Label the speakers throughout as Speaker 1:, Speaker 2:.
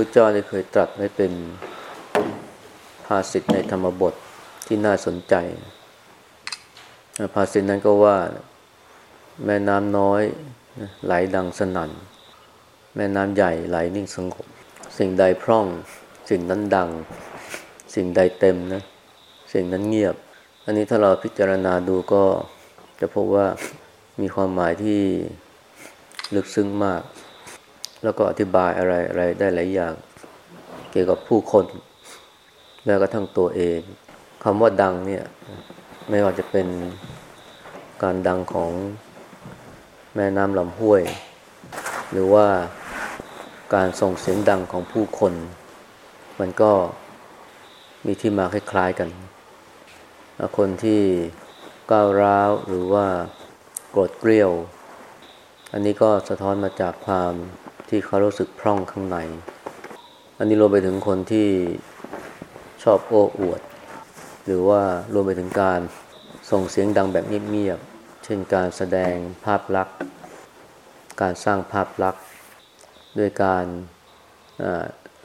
Speaker 1: พระเจ้าได้เคยตรัสไว้เป็นภาษิตในธรรมบทที่น่าสนใจ ภาษิตนั้นก็ว่าแม่น้ำน้อยไหลดังสนั่น แม่น้ำใหญ่ไหลนิ่งสงบ สิ่งใดพร่อง สิ่งนั้นดัง สิ่งใดเต็มนะ สิ่งนั้นเงียบ อันนี้ถ้าเราพิจารณาดูก็จะพบว่ามีความหมายที่ลึกซึ้งมาก แล้วก็อธิบายอะไรอะไรได้หลายอย่าง เกี่ยวกับผู้คน แล้วก็ทั้งตัวเองคำว่าดังเนี่ย ไม่ว่าจะเป็นการดังของแม่น้ำลำห้วย หรือว่าการส่งเสียงดังของผู้คน มันก็มีที่มาคล้ายๆกัน คนที่ก้าวร้าวหรือว่าโกรธเกรี้ยว อันนี้ก็สะท้อนมาจากความ ที่เขารู้สึกพร่องข้างใน อันนี้รวมไปถึงคนที่ชอบโอ้อวด หรือว่ารวมไปถึงการส่งเสียงดังแบบเงียบๆ เช่นการแสดงภาพลักษณ์ การสร้างภาพลักษณ์ ด้วยการ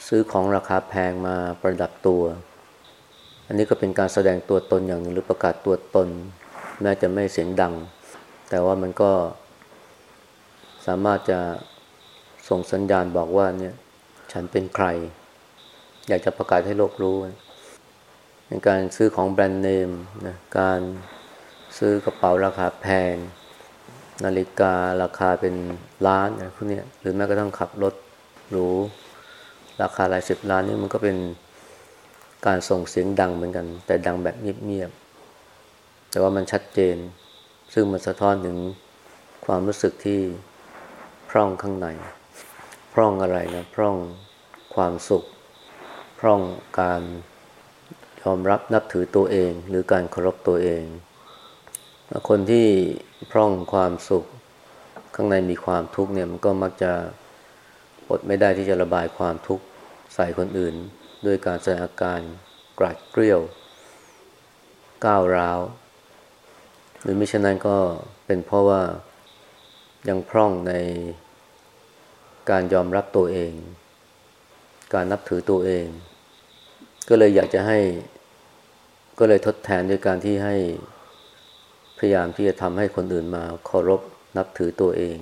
Speaker 1: ซื้อของราคาแพงมาประดับตัว อันนี้ก็เป็นการแสดงตัวตนอย่างหนึ่งหรือประกาศตัวตน แม้จะไม่เสียงดัง แต่ว่ามันก็สามารถจะ ส่งสัญญาณบอกว่าเนี่ย ฉันเป็นใคร อยากจะประกาศให้โลกรู้ในการซื้อของแบรนด์เนมนะการซื้อกระเป๋าราคาแพง นาฬิการาคาเป็นล้านอะไรพวกนี้หรือแม้กระทั่งขับรถหรูราคาหลายสิบล้านนี่มันก็เป็นการส่งเสียงดังเหมือนกัน แต่ดังแบบเงียบๆแต่ว่ามันชัดเจน ซึ่งมันสะท้อนถึงความรู้สึกที่พร่องข้างใน พร่องอะไรนะพร่องความสุข พร่องการยอมรับนับถือตัวเอง หรือการเคารพตัวเอง คนที่พร่องความสุข ข้างในมีความทุกข์เนี่ยมันก็มักจะอดไม่ได้ที่จะระบายความทุกข์ใส่คนอื่น ด้วยการแสดงอาการกราดเกลียว ก้าวร้าว หรือมิฉะนั้นก็เป็นเพราะว่ายังพร่องใน การยอมรับตัวเอง การนับถือตัวเอง ก็เลยอยากจะให้ ก็เลยทดแทนด้วยการที่ให้พยายามที่จะทำให้คนอื่นมาเคารพนับถือตัวเอง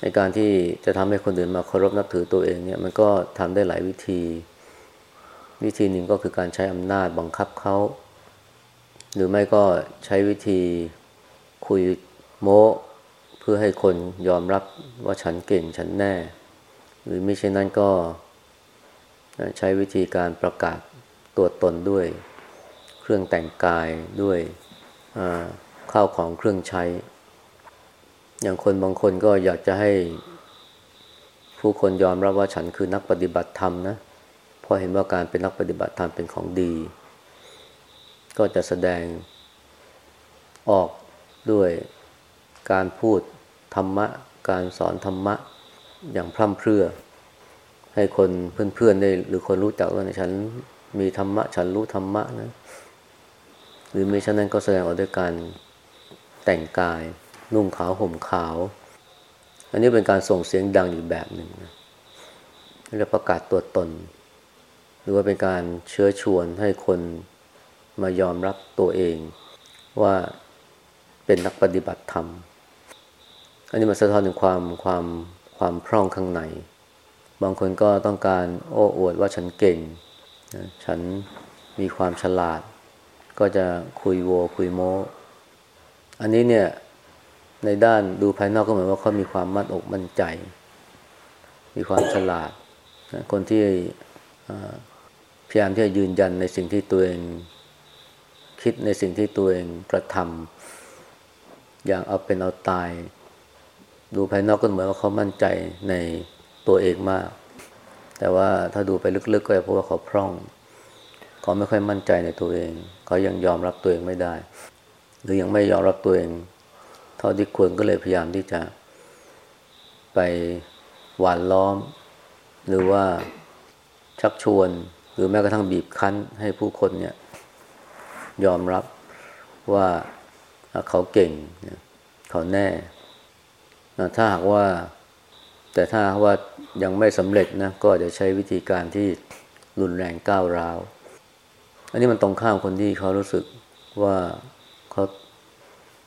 Speaker 1: ในการที่จะทำให้คนอื่นมาเคารพนับถือตัวเองเนี่ยมันก็ทำได้หลายวิธี วิธีหนึ่งก็คือการใช้อำนาจบังคับเขาหรือไม่ก็ใช้วิธีคุยโม้ พื่อให้คนยอมรับว่าฉันเก่งฉันแน่ หรือไม่เช่นนั้นก็ใช้วิธีการประกาศตัวตนด้วย เครื่องแต่งกายด้วยข้าวของเครื่องใช้ อย่างคนบางคนก็อยากจะให้ ผู้คนยอมรับว่าฉันคือนักปฏิบัติธรรมนะพราะเห็นว่าการเป็นนักปฏิบัติธรรมเป็นของดี ก็จะแสดงออกด้วยการพูด ธรรมะ การสอนธรรมะ อย่างพร่ำเพรื่อ ให้คนเพื่อนๆได้ หรือคนรู้จักว่าฉันมีธรรมะ ฉันรู้ธรรมะนะหรือไม่ฉะนั้นก็แสดงออกด้วยการแต่งกายนุ่งขาวห่มขาว อันนี้เป็นการส่งเสียงดังอีกแบบหนึ่งนะเรียกประกาศตัวตน หรือว่าเป็นการเชื้อชวนให้คนมายอมรับตัวเอง ว่าเป็นนักปฏิบัติธรรม อันนี้มาสะท้อนถึงความความความพร่องข้างใน บางคนก็ต้องการโอ้อวดว่าฉันเก่งฉันมีความฉลาด ก็จะคุยโวคุยโมอันนี้เนี่ยในด้านดูภายนอกก็เหมือนว่าเขามีความมั่นอกมั่นใจ มีความฉลาดคนที่พยายามที่จะยืนยันในสิ่งที่ตัวเอง คิดในสิ่งที่ตัวเองกระทำอย่างเอาเป็นเอาตาย ดูภายนอกก็เหมือนว่าเขามั่นใจในตัวเองมาก แต่ว่าถ้าดูไปลึกๆก็จะพบว่าเขาพร่อง เขาไม่ค่อยมั่นใจในตัวเอง เขายังยอมรับตัวเองไม่ได้ หรือยังไม่ยอมรับตัวเอง เท่าที่ควรก็เลยพยายามที่จะ ไปหวานล้อม หรือว่าชักชวน หรือแม้กระทั่งบีบคั้นให้ผู้คนเนี่ย ยอมรับว่าเขาเก่ง เขาแน่ ถ้าหากว่า แต่ถ้าว่ายังไม่สำเร็จนะก็จะใช้วิธีการที่รุนแรงก้าวร้าว อันนี้มันตรงข้ามคนที่เขารู้สึกว่าเขา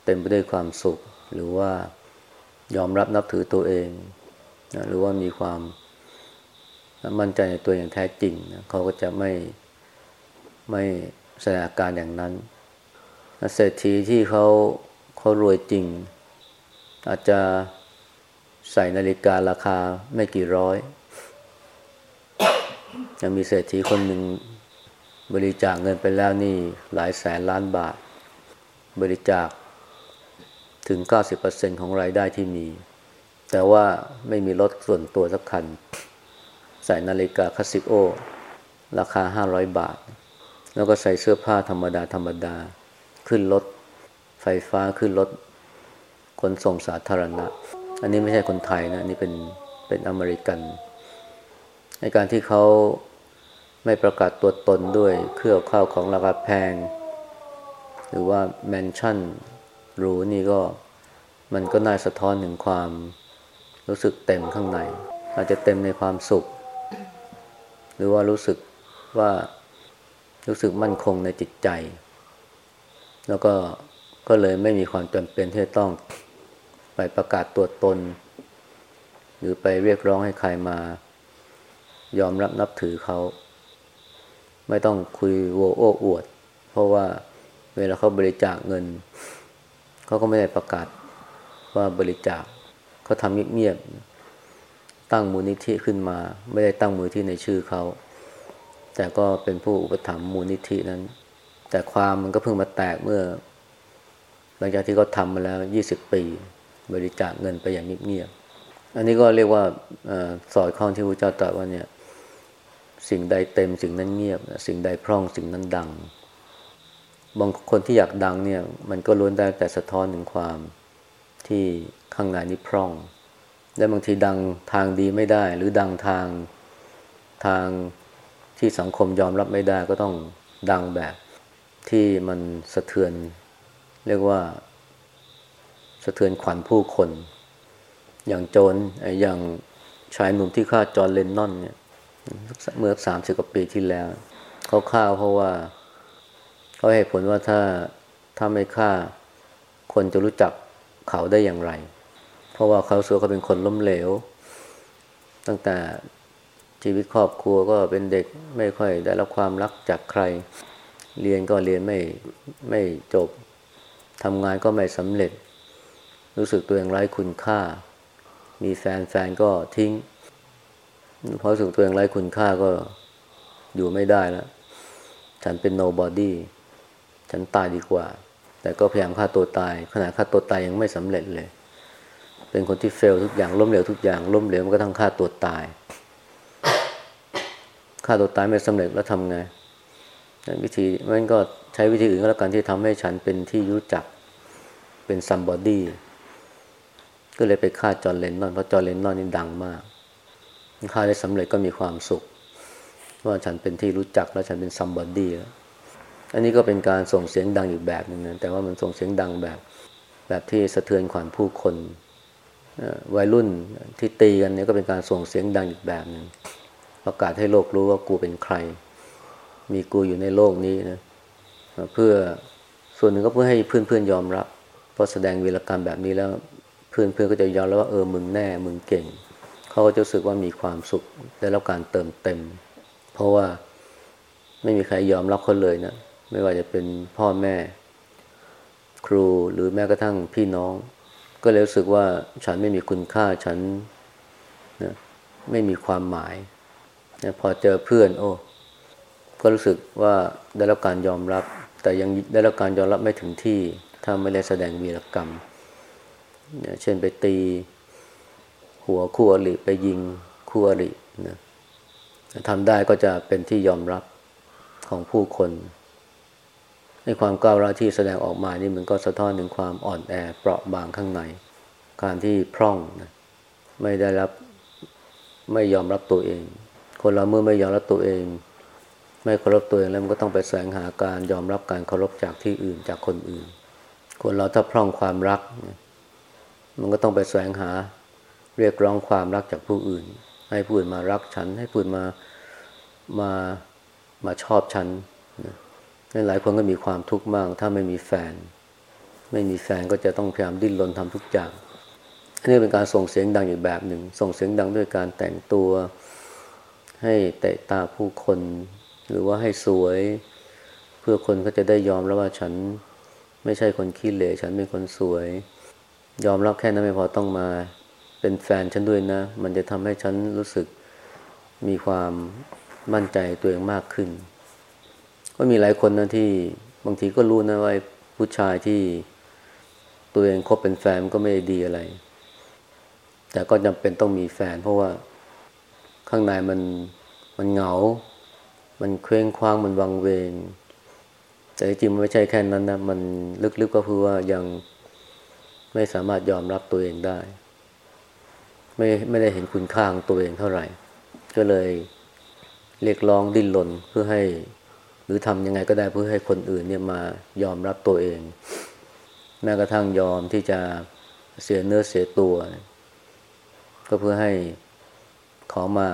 Speaker 1: เต็มไปด้วยความสุข หรือว่ายอมรับนับถือตัวเองนะหรือว่ามีความมั่นใจในตัวอย่างแท้จริงนะเขาก็จะไม่ไม่แสดงอาการอย่างนั้นเศรษฐีที่เขาเขารวยจริง อาจจะ ใส่นาฬิการาคาไม่กี่ร้อยยังมีเศรษฐีคนหนึ่งบริจาคเงินไปแล้วนี่หลายแสนล้านบาท บริจาคถึง 90%ของรายได้ที่มี แต่ว่าไม่มีรถส่วนตัวสักคัน ใส่นาฬิกาคาสิโอ ราคา 500 บาท แล้วก็ใส่เสื้อผ้าธรรมดา ธรรมดา ขึ้นรถไฟฟ้าขึ้นรถขนส่งสาธารณะ อันนี้ไม่ใช่คนไทยนะนี่เป็นเป็นอเมริกันในการที่เขาไม่ประกาศตัวตนด้วยเครื่องข้าวของราคาแพง หรือว่าแมนชั่นหรูนี่ก็มันก็น่าสะท้อนถึงความรู้สึกเต็มข้างใน อาจจะเต็มในความสุข หรือว่ารู้สึกว่ารู้สึกมั่นคงในจิตใจ แล้วก็ก็เลยไม่มีความจำเป็นที่จะต้อง ไปประกาศตัวตน หรือไปเรียกร้องให้ใครมา ยอมรับนับถือเขา ไม่ต้องคุยโวโอ้อวด เพราะว่าเวลาเขาบริจาคเงิน เขาก็ไม่ได้ประกาศว่าบริจาคเขาทำเงียบๆตั้งมูลนิธิขึ้นมา ไม่ได้ตั้งมูลนิธิในชื่อเขา แต่ก็เป็นผู้อุปถัมภ์มูลนิธินั้น แต่ความมันก็เพิ่งมาแตกเมื่อ หลังจากที่เขาทำมาแล้วยี่สิบปี บริจาคเงินไปอย่างเงียบๆอันนี้ก็เรียกว่าสอดคล้องที่พระเจ้าตรัสว่าเนี่ยสิ่งใดเต็มสิ่งนั้นเงียบ สิ่งใดพร่องสิ่งนั้นดัง บางคนที่อยากดังเนี่ย มันก็ล้วนได้แต่สะท้อนถึงความที่ข้างในนี้พร่อง และบางทีดังทางดีไม่ได้ หรือดังทางทางที่สังคมยอมรับไม่ได้ก็ต้องดังแบบที่มันสะเทือน เรียกว่า สะเทือนขวัญผู้คน อย่างโจรอย่างชายหนุ่มที่ฆ่าจอร์เลนนอนเนี่ยเมื่อสามสิบกว่าปีที่แล้ว เขาฆ่าเพราะว่า เขาให้ผลว่าถ้าถ้าไม่ฆ่าคนจะรู้จักเขาได้อย่างไร เพราะว่าเขาสัวเขาเป็นคนล้มเหลว ตั้งแต่ชีวิตครอบครัวก็เป็นเด็กไม่ค่อยได้รับความรักจากใคร เรียนก็เรียนไม่ไม่จบทำงานก็ไม่สำเร็จ รู้สึกตัวเองไร้คุณค่า มีแฟนแฟนก็ทิ้ง เพราะรู้สึกตัวเองไร้คุณค่าก็อยู่ไม่ได้แล้ว ฉันเป็น nobody ฉันตายดีกว่า แต่ก็พยายามฆ่าตัวตายขณะฆ่าตัวตายยังไม่สำเร็จเลย เป็นคนที่เฟลทุกอย่างล้มเหลวทุกอย่างล้มเหลวมันก็ทั้งฆ่าตัวตายฆ่าตัวตายไม่สำเร็จแล้วทำไงวิธีมันก็ใช้วิธีอื่นก็แล้วกันที่ทำให้ฉันเป็นที่รู้จักเป็น somebody ก็เลยไปฆ่าจอห์น เลนนอนเพราะจอห์น เลนนอนนี่ดังมากฆ่าได้สำเร็จก็มีความสุข ว่าฉันเป็นที่รู้จักแล้วฉันเป็น somebody แล้วอันนี้ก็เป็นการส่งเสียงดังอีกแบบหนึ่งนะแต่ว่ามันส่งเสียงดังแบบแบบที่สะเทือนขวัญผู้คนวัยรุ่นที่ตีกันเนี่ยก็เป็นการส่งเสียงดังอีกแบบหนึ่งประกาศให้โลกรู้ว่ากูเป็นใคร มีกูอยู่ในโลกนี้นะเพื่อส่วนหนึ่งก็เพื่อให้เพื่อนเพื่อนยอมรับพอแสดงวีรกรรมแบบนี้แล้ว เพื่อนเพื่อนก็จะยอมรับว่าเออมึงแน่มึงเก่ง เขาก็จะรู้สึกว่ามีความสุขได้รับการเติมเต็ม เพราะว่าไม่มีใครยอมรับเขาเลยนะไม่ว่าจะเป็นพ่อแม่ ครูหรือแม้กระทั่งพี่น้อง ก็เลยรู้สึกว่าฉันไม่มีคุณค่าฉันนะไม่มีความหมายนะพอเจอเพื่อน โอ้ก็รู้สึกว่าได้รับการยอมรับ แต่ยังได้รับการยอมรับไม่ถึงที่ถ้าไม่ได้แสดงวีรกรรม นะเช่นไปตี หัวคู่อริไปยิงคู่อรินะทำได้ก็จะเป็นที่ยอมรับของผู้คนในความก้าวร้าวที่แสดงออกมานี่มันก็สะท้อนถึงความอ่อนแอเปราะบางข้างใน การที่พร่องนะไม่ได้รับไม่ยอมรับตัวเอง คนเราเมื่อไม่ยอมรับตัวเอง ไม่เคารพตัวเองแล้วมันก็ต้องไปแสวงหาการยอมรับการเคารพจากที่อื่นจากคนอื่น คนเราถ้าพร่องความรัก มันก็ต้องไปแสวงหาเรียกร้องความรักจากผู้อื่น ให้ผู้อื่นมารักฉัน ให้ผู้อื่นมามามาชอบฉันนะหลายคนก็มีความทุกข์มาก ถ้าไม่มีแฟน ไม่มีแฟนก็จะต้องพยายามดิ้นรนทำทุกอย่างนี่เป็นการส่งเสียงดังอีกแบบหนึ่ง ส่งเสียงดังด้วยการแต่งตัว ให้เตะตาผู้คน หรือว่าให้สวย เพื่อคนก็จะได้ยอมแล้วว่าฉันไม่ใช่คนขี้เหร่ฉันเป็นคนสวย ยอมรับแค่นั้นไม่พอต้องมาเป็นแฟนฉันด้วยนะ มันจะทำให้ฉันรู้สึกมีความมั่นใจตัวเองมากขึ้น ก็มีหลายคนนะที่บางทีก็รู้นะว่าผู้ชายที่ตัวเองคบเป็นแฟนก็ไม่ดีอะไร แต่ก็จำเป็นต้องมีแฟน เพราะว่าข้างในมันมันเหงา มันเคว้งคว้างมันวังเวง แต่จริงมันไม่ใช่แค่นั้นนะ มันลึกๆก็คือว่ายัง ไม่สามารถยอมรับตัวเองได้ ไม่ไม่ได้เห็นคุณค่าของตัวเองเท่าไหร่ ก็เลยเรียกร้องดิ้นรนเพื่อให้ หรือทำยังไงก็ได้เพื่อให้คนอื่นเนี่ยมายอมรับตัวเอง แม้กระทั่งยอมที่จะเสียเนื้อเสียตัว ก็เพื่อให้ขอมา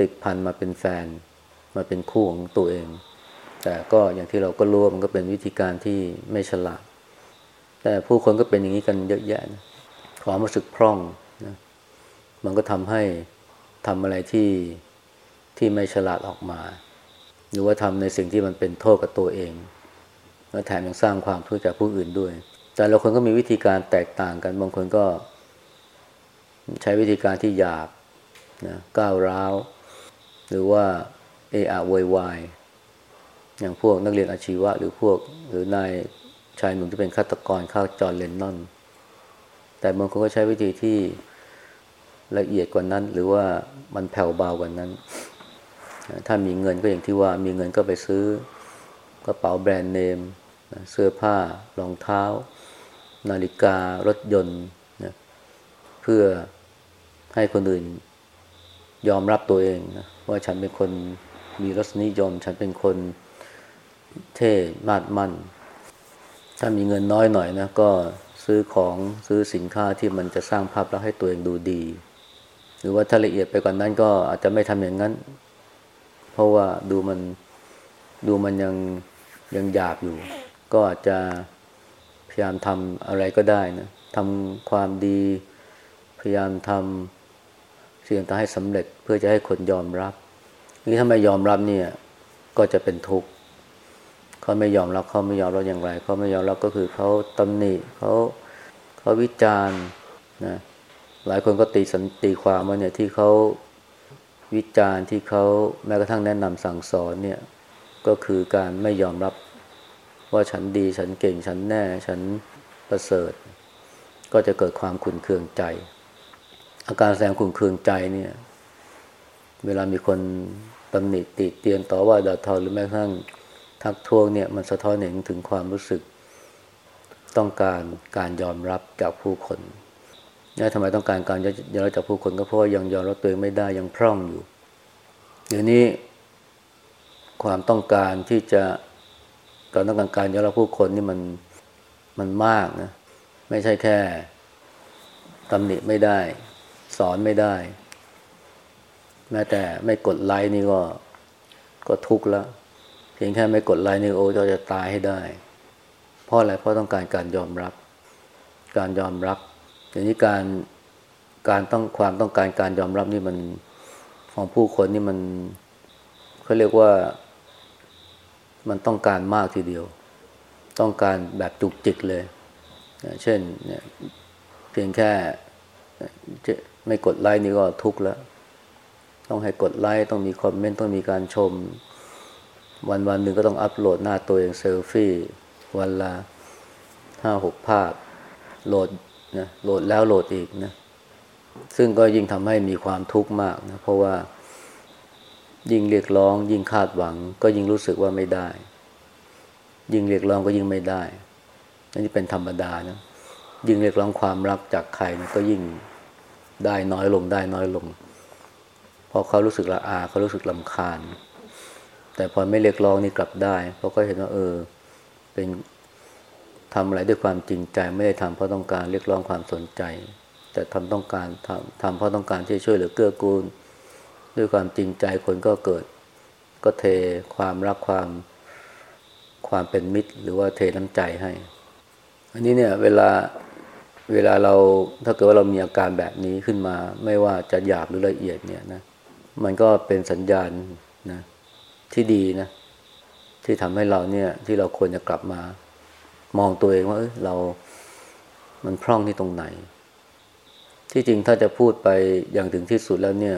Speaker 1: ติดพันมาเป็นแฟน มาเป็นคู่ของตัวเอง แต่ก็อย่างที่เราก็รู้มันก็เป็นวิธีการที่ไม่ฉลาด แต่ผู้คนก็เป็นอย่างนี้กันเยอะแยะนะความรู้สึกพร่องนะมันก็ทำให้ทำอะไรที่ที่ไม่ฉลาดออกมา หรือว่าทำในสิ่งที่มันเป็นโทษกับตัวเอง และแถมยังสร้างความทุกข์จากผู้อื่นด้วย แต่ละคนก็มีวิธีการแตกต่างกัน บางคนก็ ใช้วิธีการที่หยาบนะก้าวร้าว หรือว่าเออะโวยวายอย่างพวกนักเรียนอาชีวะ หรือพวกหรือนาย ชายหนุ่มที่เป็นฆาตกรข้าจอนเลนนอน แต่บางคนก็ใช้วิธีที่ละเอียดกว่านั้น หรือว่ามันแผ่วเบากว่านั้น ถ้ามีเงินก็อย่างที่ว่ามีเงินก็ไปซื้อกระเป๋าแบรนด์เนมเสื้อผ้ารองเท้า นาฬิการถยนต์นะเพื่อให้คนอื่นยอมรับตัวเองนะว่าฉันเป็นคนมีรสนิยม ฉันเป็นคนเท่มาดมั่น ถ้ามีเงินน้อยหน่อยนะก็ซื้อของซื้อสินค้าที่มันจะสร้างภาพลักษณ์ให้ตัวเองดูดี หรือว่าถ้าละเอียดไปกว่านนั้นก็อาจจะไม่ทำอย่างนั้น เพราะว่าดูมันดูมันยังยังหยาบอยู่ ก็อาจจะพยายามทำอะไรก็ได้นะทำความดี พยายามทำสิ่งต่างให้สำเร็จเพื่อจะให้คนยอมรับ นี่ถ้าไม่ยอมรับเนี่ยก็จะเป็นทุกข์ เขาไม่ยอมรับเขาไม่ยอมรับอย่างไรเขาไม่ยอมรับก็คือเขาตำหนิเขาเขาวิจารณ์นะหลายคนก็ตีสันตีความว่าเนี่ยที่เขาวิจารณ์ที่เขาแม้กระทั่งแนะนำสั่งสอนเนี่ยก็คือการไม่ยอมรับว่าฉันดีฉันเก่งฉันแน่ฉันประเสริฐ ก็จะเกิดความขุนเคืองใจ อาการแสดงขุนเคืองใจเนี่ย เวลามีคนตำหนิติเตียนต่อว่าด่าทอหรือแม้กระทั่ง ทักท้วงเนี่ยมันสะท้อนเห็นถึงความรู้สึก ต้องการการยอมรับจากผู้คนนี่ทำไมต้องการการยอมรับจากผู้คนก็เพราะว่ายังยอมรับตัวเองไม่ได้ยังพร่องอยู่ เดี๋ยวนี้ความต้องการที่จะการต้องการการยอมรับผู้คนนี่มันมันมากนะไม่ใช่แค่ตำหนิไม่ได้ สอนไม่ได้ แม้แต่ไม่กดไลค์นี่ก็ก็ทุกข์แล้ว พียงแค่ไม่กดไลค์นี่โอ้จะจะตายให้ได้ เพราะอะไรเพราะต้องการการยอมรับ การยอมรับอย่างนี้การการต้องความต้องการการยอมรับนี่มันของผู้คนนี่มันเขาเรียกว่ามันต้องการมากทีเดียว ต้องการแบบจุกจิกเลยเช่นเนี่ยเพียงแค่ไม่กดไลค์นี่ก็ทุกข์แล้ว ต้องให้กดไลค์ต้องมีคอมเมนต์ต้องมีการชม วันวันหนึ่งก็ต้องอัปโหลดหน้าตัวเองเซลฟี่ วันละห้าหกภาพ โหลดนะโหลดแล้วโหลดอีกนะซึ่งก็ยิ่งทำให้มีความทุกข์มากนะเพราะว่ายิ่งเรียกร้อง ยิ่งคาดหวัง ก็ยิ่งรู้สึกว่าไม่ได้ ยิ่งเรียกร้องก็ยิ่งไม่ได้อันนี้เป็นธรรมดานะยิ่งเรียกร้องความรักจากใครนะก็ยิ่งได้น้อยลงได้น้อยลงพอเขารู้สึกละอาเขารู้สึกลำคาญ แต่พอไม่เรียกร้องนี่กลับได้เขาะก็เห็นว่า เออ เป็นทำอะไรด้วยความจริงใจไม่ได้ทำเพราะต้องการเรียกร้องความสนใจ แต่ทำต้องการทำทำเพราะต้องการที่ช่วยเหลือเกื้อกูล ด้วยความจริงใจคนก็เกิด ก็เทความรักความความเป็นมิตร หรือว่าเทน้ำใจให้ อันนี้เนี่ยเวลาเวลาเราถ้าเกิดว่าเรามีอาการแบบนี้ขึ้นมา ไม่ว่าจะหยาบหรือละเอียดเนี่ยนะมันก็เป็นสัญญาณ ที่ดีนะ ที่ทำให้เราเนี่ย ที่เราควรจะกลับมา มองตัวเองว่าเเรา มันพร่องที่ตรงไหน ที่จริงถ้าจะพูดไปอย่างถึงที่สุดแล้วเนี่ย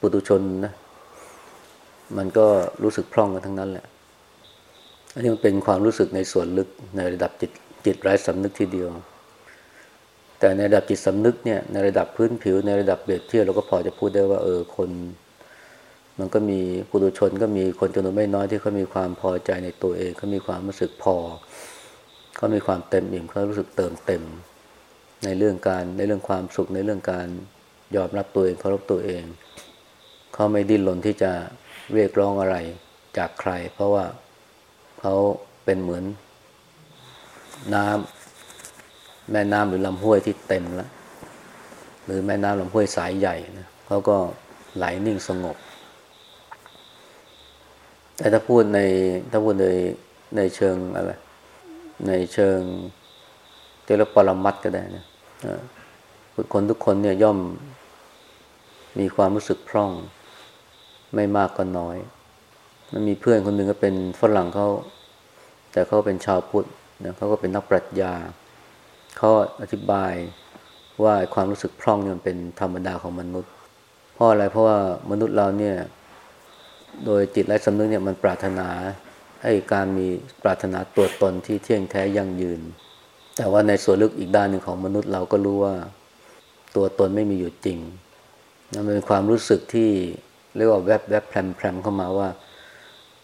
Speaker 1: ปุตุชนนะ มันก็รู้สึกพร่องกันทั้งนั้นแหละ อันนี้มันเป็นความรู้สึกในส่วนลึกในระดับจิตจิตไร้สำนึกทีเดียว แต่ในระดับจิตสำนึกเนี่ยในระดับพื้นผิวในระดับเบียดเทียบเราก็พอจะพูดได้ว่าเออคน มันก็มีปุถุชนก็มีคนจำนวนไม่น้อยที่เขามีความพอใจในตัวเองเขามีความรู้สึกพอเขามีความเต็มอิ่มเขารู้สึกเติมเต็ม ในเรื่องการในเรื่องความสุขในเรื่องการยอมรับตัวเองเคารพตัวเองเขาไม่ดิ้นรนที่จะเรียกร้องอะไรจากใคร เพราะว่าเขาเป็นเหมือนน้ำแม่น้ำหรือลำห้วยที่เต็มแล้วหรือแม่น้ำลำห้วยสายใหญ่นะเขาก็ไหลนิ่งสงบ แต่ถ้าพูดในถ้าพูดในในเชิงอะไร ในเชิงเทเลปรมัตก็ได้นะคนทุกคนเนี่ยย่อมมีความรู้สึกพร่อง ไม่มากก็น้อย มันมีเพื่อนคนหนึ่งก็เป็นฝรั่งเขาแต่เขาเป็นชาวพุทธนะเขาก็เป็นนักปรัชญาเขาอธิบายว่าความรู้สึกพร่องเนี่ยมันเป็นธรรมดาของมนุษย์ เพราะอะไรเพราะว่ามนุษย์เราเนี่ย โดยจิตและสำนึกเนี่ยมันปรารถนาให้การมีปรารถนาตัวตนที่เที่ยงแท้ยั่งยืน แต่ว่าในส่วนลึกอีกด้านหนึ่งของมนุษย์เราก็รู้ว่าตัวตนไม่มีอยู่จริงนั่นเป็นความรู้สึกที่เรียกว่าแวบแวบแพรมแพรมเข้ามาว่า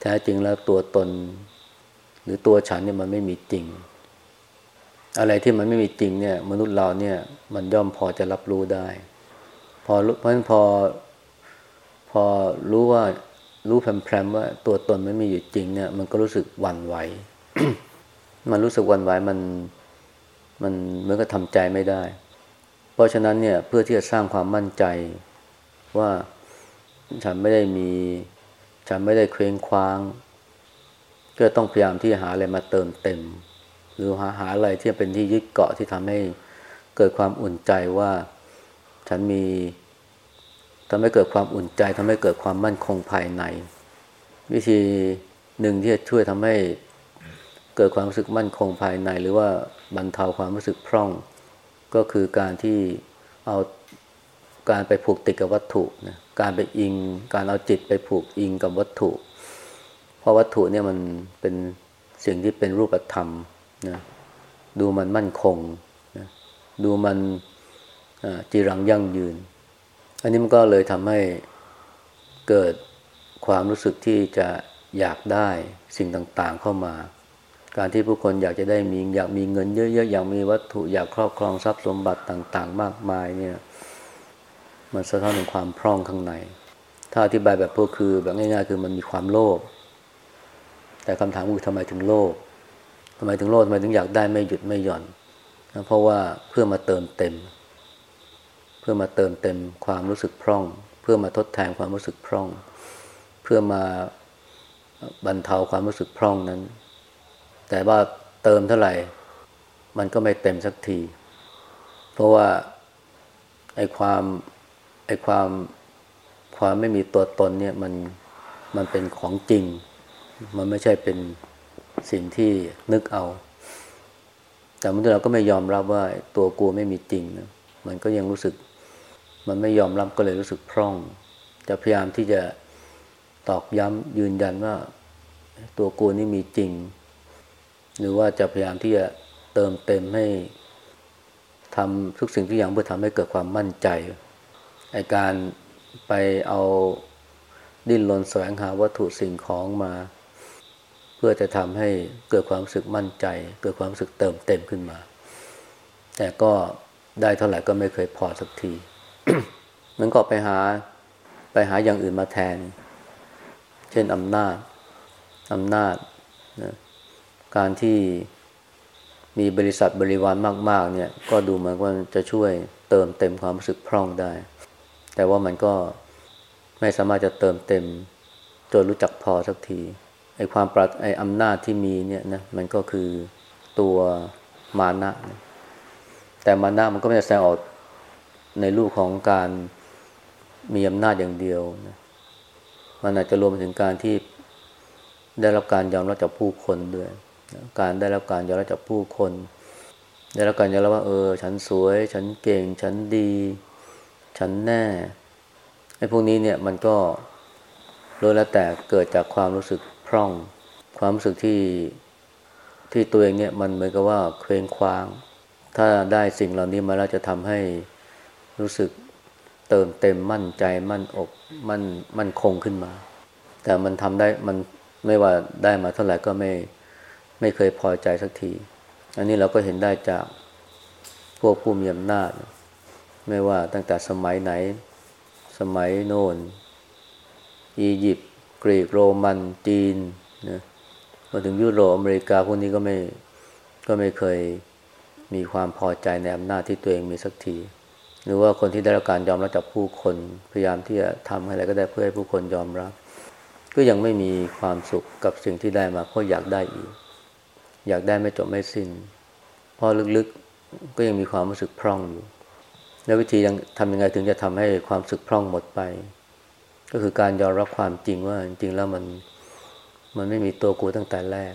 Speaker 1: แท้จริงแล้วตัวตน หรือตัวฉันเนี่ยมันไม่มีจริง อะไรที่มันไม่มีจริงเนี่ย มนุษย์เราเนี่ยมันย่อมพอจะรับรู้ได้ พอเพราะฉะนั้นพอพอรู้ว่า รู้แพรมๆว่าตัวตนไม่มีอยู่จริงเนี่ย มันก็รู้สึกหวั่นไหว มันรู้สึกหวั่นไหวมันมันเหมือนกับทำใจไม่ได้ เพราะฉะนั้นเนี่ยเพื่อที่จะสร้างความมั่นใจว่าฉันไม่ได้มี ฉันไม่ได้เคว้งคว้าง ก็ต้องพยายามที่จะหาอะไรมาเติมเต็ม หรือหาหาอะไรที่เป็นที่ยึดเกาะที่ทำให้เกิดความอุ่นใจว่า ฉันมี ทำให้เกิดความอุ่นใจทำให้เกิดความมั่นคงภายใน วิธีหนึ่งที่จะช่วยทำให้เกิดความรู้สึกมั่นคงภายใน หรือว่าบรรเทาความรู้สึกพร่อง ก็คือการที่เอาการไปผูกติดกับวัตถุนะการไปอิง การเอาจิตไปผูกอิงกับวัตถุ เพราะวัตถุเนี่ยมันเป็นสิ่งที่เป็นรูปธรรมนะดูมันมั่นคงนะดูมันจีรังยั่งยืน อันนี้มันก็เลยทำให้เกิดความรู้สึกที่จะอยากได้สิ่งต่างๆเข้ามา การที่ผู้คนอยากจะได้มีอยากมีเงินเยอะๆอยากมีวัตถุอยากครอบครองทรัพย์สมบัติต่างๆ มากมายเนี่ยมันสะท้อนถึงความพร่องข้างใน ถ้าอธิบายแบบพวกคือแบบง่ายๆ คือมันมีความโลภแต่คำถามคือทำไมถึงโลภทำไมถึงโลภทำไมถึงอยากได้ไม่หยุดไม่หย่อน เพราะว่าเพื่อมาเติมเต็ม พื่อมาเติมเต็มความรู้สึกพร่อง เพื่อมาทดแทนความรู้สึกพร่อง เพื่อมาบรรเทาความรู้สึกพร่องนั้น แต่ว่าเติมเท่าไหร่ มันก็ไม่เต็มสักที เพราะว่าไอ้ความไอ้ความความไม่มีตัวตนเนี่ยมันมันเป็นของจริง มันไม่ใช่เป็นสิ่งที่นึกเอา แต่เมื่อเราก็ไม่ยอมรับว่าตัวกูไม่มีจริงนะมันก็ยังรู้สึก มันไม่ยอมรับก็เลยรู้สึกพร่อง จะพยายามที่จะตอกย้ำยืนยันว่า ตัวกูนี่มีจริง หรือว่าจะพยายามที่จะเติมเต็มให้ทำทุกสิ่งทุกอย่างเพื่อทำให้เกิดความมั่นใจไอการไปเอาดิ้นรนแสวงหาวัตถุสิ่งของมา เพื่อจะทำให้เกิดความรู้สึกมั่นใจ เกิดความรู้สึกเติมเต็มขึ้นมา แต่ก็ได้เท่าไหร่ก็ไม่เคยพอสักที มันก็ไปหาไปหาอย่างอื่นมาแทน เช่นอำนาจอำนาจนะการที่มีบริษัทบริวารมาก ๆ เนี่ย ก็ดูเหมือนว่าจะช่วยเติมเต็มความรู้สึกพร่องได้ แต่ว่ามันก็ไม่สามารถจะเติมเต็ม จนรู้จักพอสักทีไอ้ความปรัดไอ้อำนาจที่มีเนี่ยนะมันก็คือตัวมานะนะแต่มานะมันก็ไม่ได้แสดงออก ในรูปของการมีอำนาจอย่างเดียวนะมันอาจจะรวมถึงการที่ได้รับการยอมรับจากผู้คนด้วยการได้รับการยอมรับจากผู้คน ได้รับการยอมรับว่าเออ ฉันสวย ฉันเก่ง ฉันดี ฉันแน่ไอ้พวกนี้เนี่ยมันก็รู้แล้วแต่เกิดจากความรู้สึกพร่อง ความรู้สึกที่ที่ตัวเองเนี่ยมันเหมือนกับว่าเคว้งคว้าง ถ้าได้สิ่งเหล่านี้มาแล้วจะทำให้ รู้สึกเติมเต็มมั่นใจมั่นอกมั่นมั่นคงขึ้นมา แต่มันทำได้มันไม่ว่าได้มาเท่าไหร่ก็ไม่ไม่เคยพอใจสักที อันนี้เราก็เห็นได้จากพวกผู้มีอำนาจ ไม่ว่าตั้งแต่สมัยไหน สมัยโน่นอียิปต์กรีกโรมันจีนนะมาถึงยุโรปอเมริกาพวกนี้ก็ไม่ก็ไม่เคยมีความพอใจในอำนาจที่ตัวเองมีสักที หรือว่าคนที่ได้รับการยอมรับจากผู้คน พยายามที่จะทำอะไรก็ได้เพื่อให้ผู้คนยอมรับ ก็ยังไม่มีความสุขกับสิ่งที่ได้มาเพราะอยากได้อีก อยากได้ไม่จบไม่สิน้นพอลึกๆก็ยังมีความรู้สึกพร่องอยู่ แล้ววิธียังทำยังไงถึงจะทำให้ความสึกพร่องหมดไป ก็คือการยอมรับความจริงว่าจริงแล้วมันมันไม่มีตัวกูตั้งแต่แรก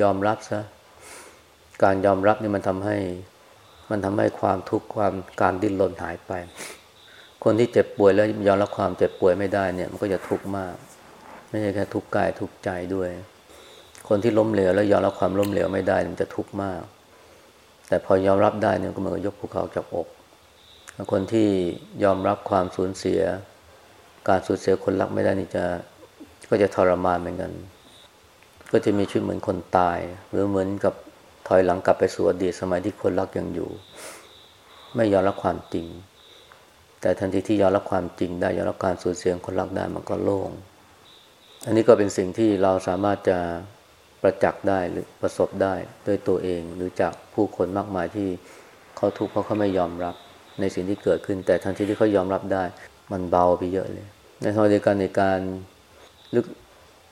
Speaker 1: ยอมรับซะการยอมรับนี่มันทำให้ มันทำให้ความทุกข์ความการดิ้นรนหายไป คนที่เจ็บป่วยแล้วยอมรับความเจ็บป่วยไม่ได้เนี่ย มันก็จะทุกข์มาก ไม่ใช่แค่ทุกข์กายทุกข์ใจด้วย คนที่ล้มเหลวแล้วยอมรับความล้มเหลวไม่ได้มันจะทุกข์มาก แต่พอยอมรับได้เนี่ยก็เหมือนกับยกภูเขาจากอกคนที่ยอมรับความสูญเสีย การสูญเสียคนรักไม่ได้นี่จะก็จะทรมานเหมือนกัน ก็จะมีชีวิตเหมือนคนตาย หรือเหมือนกับ ถอยหลังกลับไปสู่อดีตสมัยที่คนรักยังอยู่ ไม่ยอมรับความจริง แต่ทันทีที่ยอมรับความจริงได้ยอมรับการสูญเสียคนรักได้มันก็โล่ง อันนี้ก็เป็นสิ่งที่เราสามารถจะประจักษ์ได้หรือประสบได้ด้วยตัวเอง หรือจากผู้คนมากมายที่เขาทุกข์เพราะเขาไม่ยอมรับในสิ่งที่เกิดขึ้น แต่ทันทีที่เขายอมรับได้ มันเบาไปเยอะเลย ในทางเดียวกันในการลึก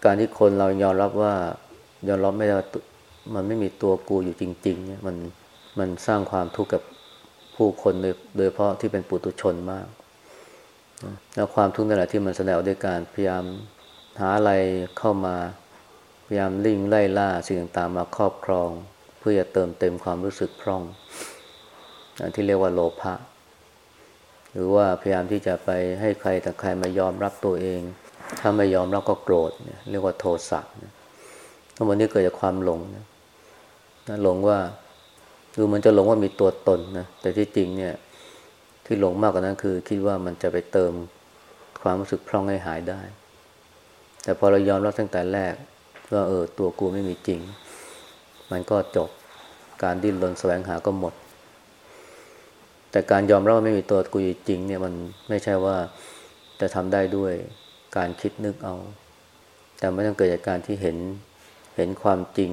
Speaker 1: การที่คนเรายอมรับว่ายอมรับไม่ได้ มันไม่มีตัวกูอยู่จริง ๆ เนี่ย มันมันสร้างความทุกข์กับผู้คนโดยโดยเพราะที่เป็นปุถุชนมาก แล้วความทุกข์นั่นแหละที่มันแสดงด้วยการพยายามหาอะไรเข้ามาพยายามลิ่งไล่ล่าสิ่งต่างๆมาครอบครอง เพื่อจะเติมเต็มความรู้สึกพร่องที่เรียกว่าโลภะหรือว่าพยายามที่จะไปให้ใครแต่ใครมายอมรับตัวเอง ถ้าไม่ยอมรับก็โกรธเนี่ยเรียกว่าโทสะทั้งหมดนี้เกิดจากความหลงนะ หลงว่าดูมันจะหลงว่ามีตัวตนนะแต่ที่จริงเนี่ย ที่หลงมากกว่านั้นคือ คิดว่ามันจะไปเติมความรู้สึกพร่องให้หายได้ แต่พอเรายอมรับตั้งแต่แรกว่าเออตัวกูไม่มีจริง มันก็จบการดิ้นรนแสวงหาก็หมด แต่การยอมรับว่าไม่มีตัวกูจริง เนี่ยมันไม่ใช่ว่าจะทำได้ด้วยการคิดนึกเอา แต่ไม่ต้องเกิดจากการที่เห็นเห็นความจริง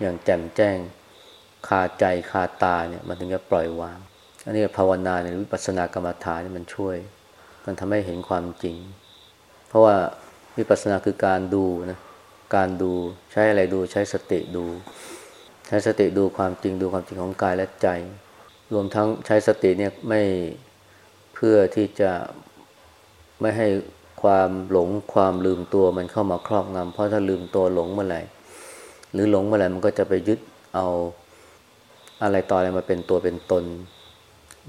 Speaker 1: อย่างแจ่มแจ้งคาใจคาตาเนี่ยมันถึงจะปล่อยวาง อันนี้ภาวนาในวิปัสสนากรรมฐานนี่มันช่วย มันทำให้เห็นความจริง เพราะว่าวิปัสสนาคือการดูนะการดูใช้อะไรดูใช้สติดู ใช้สติดูความจริงดูความจริงของกายและใจ รวมทั้งใช้สติเนี่ยไม่เพื่อที่จะไม่ให้ความหลงความลืมตัวมันเข้ามาครอบงำเพราะถ้าลืมตัวหลงเมื่อไหร่ หรือหลงเมื่อไหร่มันก็จะไปยึดเอาอะไรต่ออะไรมาเป็นตัวเป็นตน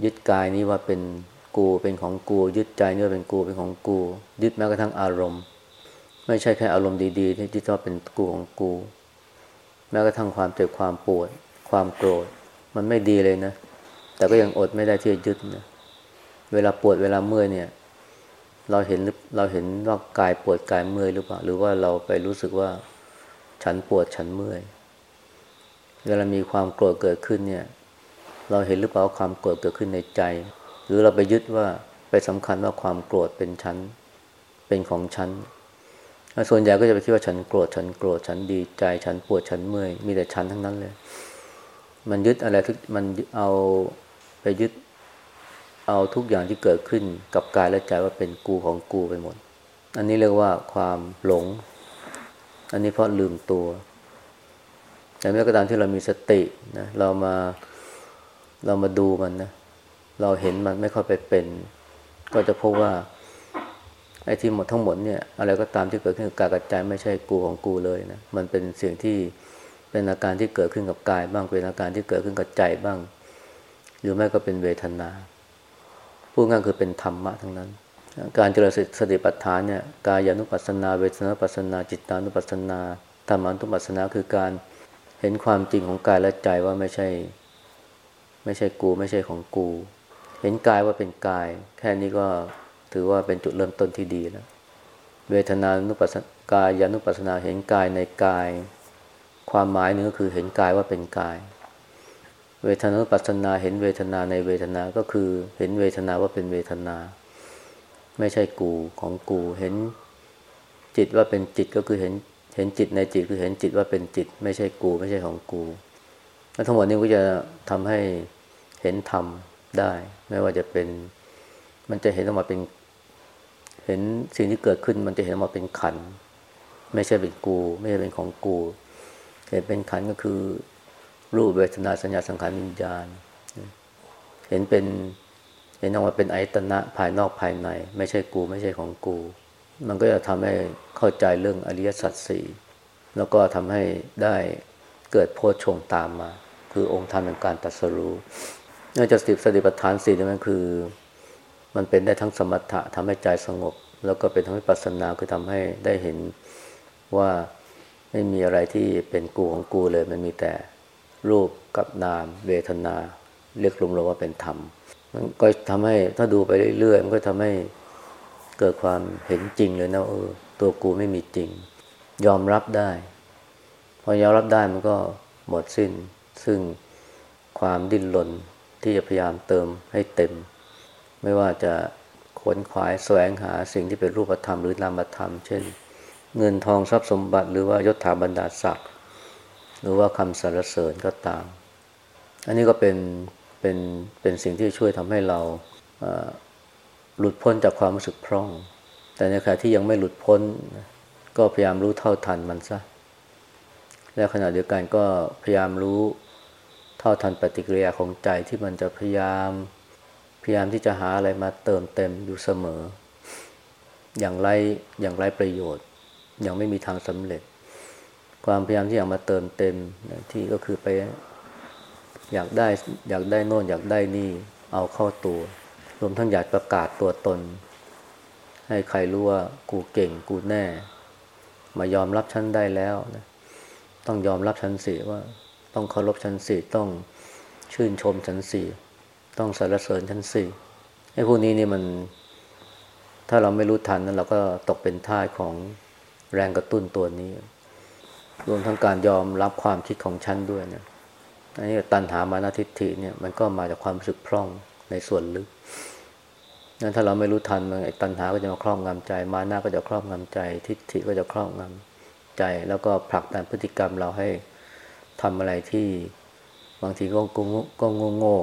Speaker 1: ยึดกายนี้ว่าเป็นกูเป็นของกู ยึดใจนี่ว่าเป็นกูเป็นของกู ยึดแม้กระทั่งอารมณ์ ไม่ใช่แค่อารมณ์ดีๆที่ที่ชอบเป็นกูของกู แม้กระทั่งความเจ็บความปวด ความโกรธ มันไม่ดีเลยนะ แต่ก็ยังอดไม่ได้ที่จะยึดนะเวลาปวดเวลาเมื่อยเนี่ย เราเห็นเราเห็นว่ากายปวดกายเมื่อยหรือเปล่า หรือว่าเราไปรู้สึกว่า ฉันปวดฉันเมื่อย เวลามีความโกรธเกิดขึ้นเนี่ย เราเห็นหรือเปล่าความโกรธเกิดขึ้นในใจ หรือเราไปยึดว่าไปสำคัญว่าความโกรธเป็นฉัน เป็นของฉัน
Speaker 2: ส่วนใหญ่ก็จะไปคิดว่าฉันโกรธฉันโกรธฉันดีใจ ฉันปวดฉันเมื่อย มีแต่ฉันทั้งนั้นเลย
Speaker 1: มันยึดอะไรทุกมันเอาไปยึดเอาทุกอย่างที่เกิดขึ้นกับกายและใจว่าเป็นกูของกูไปหมด อันนี้เรียกว่าความหลง อันนี้เพราะลืมตัว แต่เมื่อกระตามที่เรามีสตินะเรามาเรามาดูมันนะเราเห็นมันไม่ค่อยไปเป็น ก็จะพบว่าไอ้ที่หมดทั้งหมดเนี่ยอะไรก็ตามที่เกิดขึ้นกับกายกับใจไม่ใช่กูของกูเลยนะมันเป็นสิ่งที่เป็นอาการที่เกิดขึ้นกับกายบ้างเป็นอาการที่เกิดขึ้นกับใจบ้าง หรือไม่ก็เป็นเวทนาพูดง่ายคือเป็นธรรมะทั้งนั้น การเจริญสติปัฏฐานเนี่ยกายานุปัสสนาเวทนาปัสสนาจิตานุปัสสนาธรรมานุปัสสนาคือการเห็นความจริงของกายและใจว่าไม่ใช่ ไม่ใช่กูไม่ใช่ของกู เห็นกายว่าเป็นกาย แค่นี้ก็ถือว่าเป็นจุดเริ่มต้นที่ดีแล้วเวทนานุปัสสกายานุปัสสนาเห็นกายในกาย ความหมายหนึ่งก็คือเห็นกายว่าเป็นกาย เวทนานุปัสสนาเห็นเวทนาในเวทนาก็คือเห็นเวทนาว่าเป็นเวทนา ไม่ใช่กูของกูเห็นจิตว่าเป็นจิตก็คือเห็นเห็นจิตในจิตคือเห็นจิตว่าเป็นจิต ไม่ใช่กูไม่ใช่ของกูและทั้งหมดนี้ก็จะทำให้เห็นธรรมได้ ไม่ว่าจะเป็นมันจะเห็นออกมาเป็น เห็นสิ่งที่เกิดขึ้นมันจะเห็นออกมาเป็นขัน ไม่ใช่เป็นกู ไม่ใช่เป็นของกูเห็นเป็นขันก็คือรูปเวทนาสัญญาสังขารวิญญาณ เห็นเป็น เห็นออกมาเป็นไอตนะภายนอกภายใน ไม่ใช่กูไม่ใช่ของกู มันก็จะทำให้เข้าใจเรื่องอริยสัจสี่แล้วก็ทำให้ได้เกิดโพชฌงตามมา คือองค์ธรรมแห่งการตัดสรู้นอกจากสติสติปัฏฐานสี่นี่นคือ มันเป็นได้ทั้งสมถะทำให้ใจสงบ แล้วก็เป็นทั้งวิปัสสนาคือทำให้ได้เห็นว่าไม่มีอะไรที่เป็นกูของกูเลย มันมีแต่รูปกับนาม เวทนา เรียกรวมๆว่าเป็นธรรม มันก็ทำให้ถ้าดูไปเรื่อยๆมันก็ทำให้เกิดความเห็นจริงเลยนะเออตัวกูไม่มีจริง ยอมรับได้ พอยอมรับได้มันก็หมดสิ้น ซึ่งความดิ้นรนที่จะพยายามเติมให้เต็ม ไม่ว่าจะขวนขวายแสวงหาสิ่งที่เป็นรูปธรรมหรือนามธรรม เช่น เงินทองทรัพย์สมบัติหรือว่ายศถาบรรดาศักดิ์หรือว่าคำสรรเสริญก็ตาม อันนี้ก็เป็น เป็นเป็นสิ่งที่ช่วยทำให้เราหลุดพ้นจากความรู้สึกพร่อง แต่ในขณะที่ยังไม่หลุดพ้น ก็พยายามรู้เท่าทันมันซะ และขณะเดียวกันก็พยายามรู้เท่าทันปฏิกิริยาของใจที่มันจะพยายาม พยายามที่จะหาอะไรมาเติมเต็มอยู่เสมอ อย่างไรอย่างไรประโยชน์ย่างไม่มีทางสำเร็จ ความพยายามที่อยากมาเติมเต็มที่ก็คือไป อยากได้อยากได้โน่นอยากได้นี่ เอาเข้าตัว รวมทั้งอยากประกาศตัวตน ให้ใครรู้ว่ากูเก่งกูแน่ มายอมรับฉันได้แล้วนะต้องยอมรับฉันสิว่า ต้องเคารพฉันสิต้องชื่นชมฉันสิต้องสรรเสริญชั้นสี่ไอ้พวกนี้นี่มัน ถ้าเราไม่รู้ทันนั้นเราก็ตกเป็นท่าของแรงกระตุ้นตัวนี้ รวมทั้งการยอมรับความคิดของฉันด้วยเนะ อันนี้ตันหามานาทิฏฐิเนี่ยมันก็มาจากความรู้สึกพร่องในส่วนลึกนั้นถ้าเราไม่รู้ทันมันไอ้ตันหาก็จะมาครอบงำใจ มานาก็จะครอบงำใจ ทิฏฐิก็จะครอบงำใจ แล้วก็ผลักดันพฤติกรรมเราให้ทำอะไรที่บางทีก็ก็โง่โง่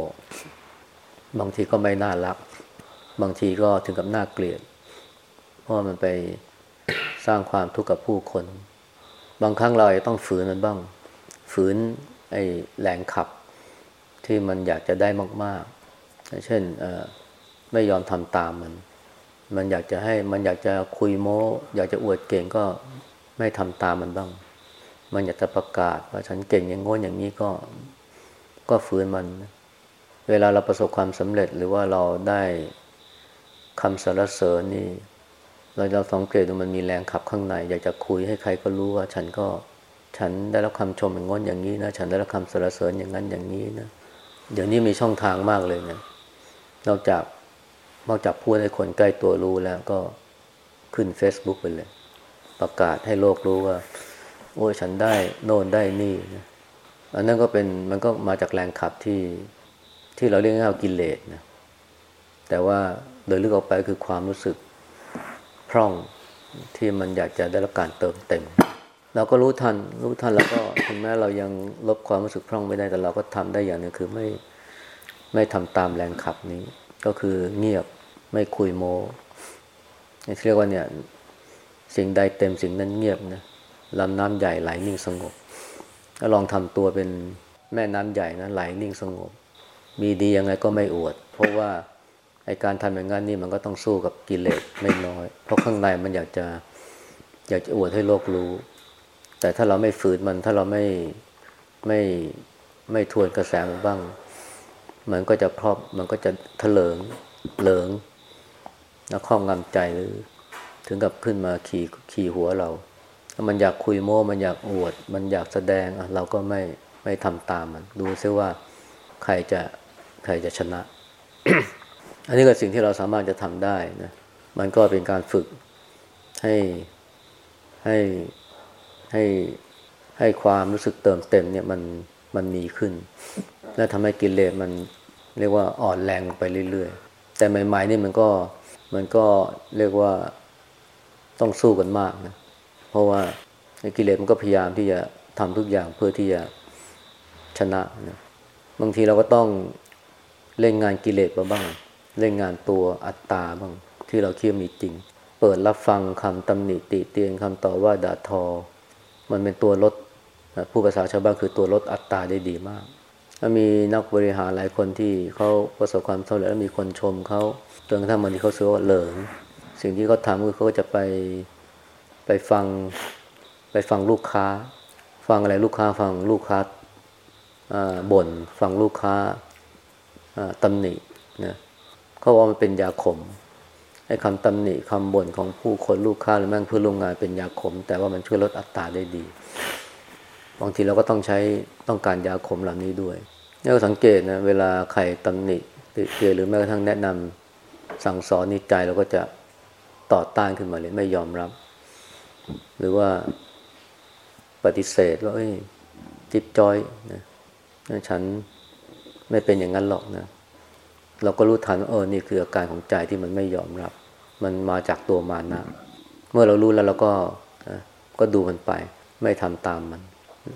Speaker 1: บางทีก็ไม่น่ารัก บางทีก็ถึงกับน่าเกลียด เพราะมันไปสร้างความทุกข์กับผู้คน บางครั้งเราต้องฝืนมันบ้าง ฝืน ไอ้แหลงขับที่มันอยากจะได้มากๆ เช่นไม่ยอมทำตามมัน มันอยากจะให้มันอยากจะคุยโม้ อยากจะอวดเก่งก็ไม่ทำตามมันบ้าง มันอยากจะประกาศว่าฉันเก่งอย่างโง่อย่างนี้ก็ก็ฝืนมัน เวลาเราประสบความสำเร็จหรือว่าเราได้คำสรรเสริญนี่ เราจะสังเกตดูมันมีแรงขับข้างใน อยากจะคุยให้ใครก็รู้ว่าฉันก็ ฉันได้รับคำชมอย่างง้นอย่างนี้นะ ฉันได้รับคำสรรเสริญอย่างนั้นอย่างนี้นะ เดี๋ยวนี้มีช่องทางมากเลยนะ นอกจากนอกจากพูดให้คนใกล้ตัวรู้แล้วก็ขึ้น Facebook ไปเลย ประกาศให้โลกรู้ว่า โอ้ฉันได้โน่นได้นี่นะอันนั้นก็เป็นมันก็มาจากแรงขับที่ที่เราเรียกว่ากิเลสนะ แต่ว่าโดยลึกออกไปคือความรู้สึกพร่องที่มันอยากจะได้รับการเติมเต็ม เราก็รู้ทัน รู้ทันแล้วก็ถึงแม้เรายังลบความรู้สึกพร่องไม่ได้แต่เราก็ทำได้อย่างหนึงคือไม่ไม่ทำตามแรงขับนี้ ก็คือเงียบไม่คุยโมเรียกว่าเนี่ย สิ่งใดเต็มสิ่งนั้นเงียบนะลำน้ำใหญ่ไหลนิ่งสงบแล้วลองทำตัวเป็นแม่น้ำใหญ่นะไหลนิ่งสงบ มีดียังไงก็ไม่อวด เพราะว่าไอการทำอย่างนั้นนี่มันก็ต้องสู้กับกิเลสไม่น้อย เพราะข้างในมันอยากจะอยากจะอวดให้โลกรู้ แต่ถ้าเราไม่ฝืนมันถ้าเราไม่ไม่ไม่ทวนกระแสมันบ้าง มันก็จะครอบมันก็จะเถลิงเหลิงแล้วครอบงำใจหรือ ถึงกับขึ้นมาขี่ขี่หัวเรา ถ้ามันอยากคุยโม้ มันอยากอวด มันอยากแสดงอะเราก็ไม่ไม่ทำตามมัน ดูซิว่าใครจะใครจะชนะ อันนี้ก็สิ่งที่เราสามารถจะทำได้นะ มันก็เป็นการฝึกให้ให้ ให้ให้ความรู้สึกเติมเต็มเนี่ยมันมันมีขึ้น และทำให้กิเลสมันเรียกว่าอ่อนแรงลงไปเรื่อยๆ แต่ใหม่ๆนี่มันก็มันก็เรียกว่าต้องสู้กันมากนะเพราะว่ากิเลสมันก็พยายามที่จะทำทุกอย่างเพื่อที่จะชนะนะบางทีเราก็ต้องเล่นงานกิเลสมาบ้าง เล่นงานตัวอัตตาบ้างที่เราคิดว่ามีจริง เปิดรับฟังคำตำหนิติเตียนคำต่อว่าด่าทอ มันเป็นตัวลดผู้ภาษาชาวบ้านคือตัวลดอัตตาได้ดีมากมีนักบริหารหลายคนที่เขาประสบความสำเร็จแล้วมีคนชมเขาจนกระทั่งบางทีเขาเสือว่าเหลิงสิ่งที่เขาทำคือเขาก็จะไปไปฟังไปฟังลูกค้า ฟังอะไรลูกค้าฟังลูกค้าบ่นฟังลูกค้าตำหนินะเขาว่ามันเป็นยาขม ไอ้คำตำหนิคำบ่นของผู้คนลูกค้าหรือแม่งเพื่อนร่วมงานเป็นยาขม แต่ว่ามันช่วยลดอัตราได้ดี บางทีเราก็ต้องใช้ต้องการยาขมเหล่านี้ด้วยนี่เราสังเกตนะเวลาใครตำหนิติเตียนหรือแม้กระทั่งแนะนำสั่งสอนนิจใจเราก็จะต่อต้านขึ้นมาเลยไม่ยอมรับ หรือว่าปฏิเสธว่าเอ้ยจิบจอยนะฉันไม่เป็นอย่างนั้นหรอกนะ เราก็รู้ทันว่าเออนี่คืออาการของใจที่มันไม่ยอมรับ มันมาจากตัวมานะ เมื่อเรารู้แล้วเราก็ก็ดูมันไป ไม่ทำตามมัน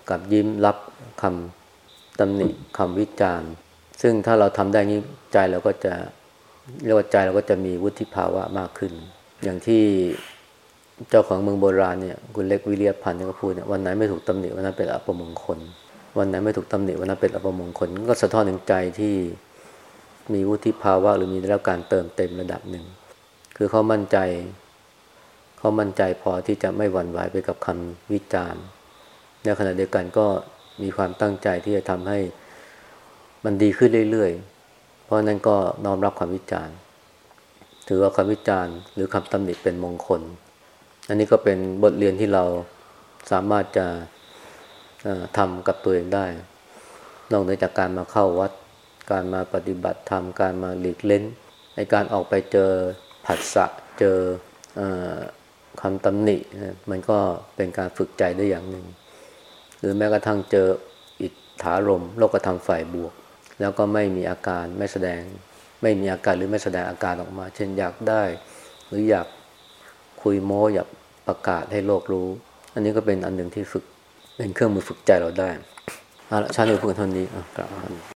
Speaker 1: กับยิ้มรับคำตำหนิคำวิจารณ์ ซึ่งถ้าเราทำได้นี้ใจเราก็จะเรียกว่าใจเราก็จะมีวุฒิภาวะมากขึ้น อย่างที่เจ้าของเมืองโบราณเนี่ยคุณเล็กวิเลียพันธ์ก็พูดเนี่ยวันไหนไม่ถูกตำหนิวันนั้นเป็นอัปมงคล วันไหนไม่ถูกตำหนิวันนั้นเป็นอัปมงคล ก็สะท้อนถึงใจที่ มีวุฒิภาวะหรือมีได้รับการเติมเต็มระดับหนึ่ง คือเขามั่นใจ เขามั่นใจพอที่จะไม่หวั่นไหวไปกับคำวิจารณ์ในขณะเดียวกันก็มีความตั้งใจที่จะทำให้มันดีขึ้นเรื่อยๆ เพราะนั้นก็น้อมรับความวิจารณ์ ถือว่าคำวิจารณ์ หรือคำตำหนิเป็นมงคล อันนี้ก็เป็นบทเรียนที่เราสามารถจะทำกับตัวเองได้ นอกเหนือจากการมาเข้าวัด การมาปฏิบัติธรรม การมาหลีกเล้นในการออกไปเจอผัสสะเจออคำตำหนิมันก็เป็นการฝึกใจได้อย่างหนึ่ง หรือแม้กระทั่งเจออิทธารมโลกธรรมฝ่ายบวก แล้วก็ไม่มีอาการไม่แสดงไม่มีอาการหรือไม่แสดงอาการออกมา เช่นอยากได้ หรืออยากคุยโม้อยากประกาศให้โลกรู้ อันนี้ก็เป็นอันหนึ่งที่ฝึกเป็นเครื่องมือฝึกใจเราได้เอาละชาตินี้พูดเท่านี้อะกล่า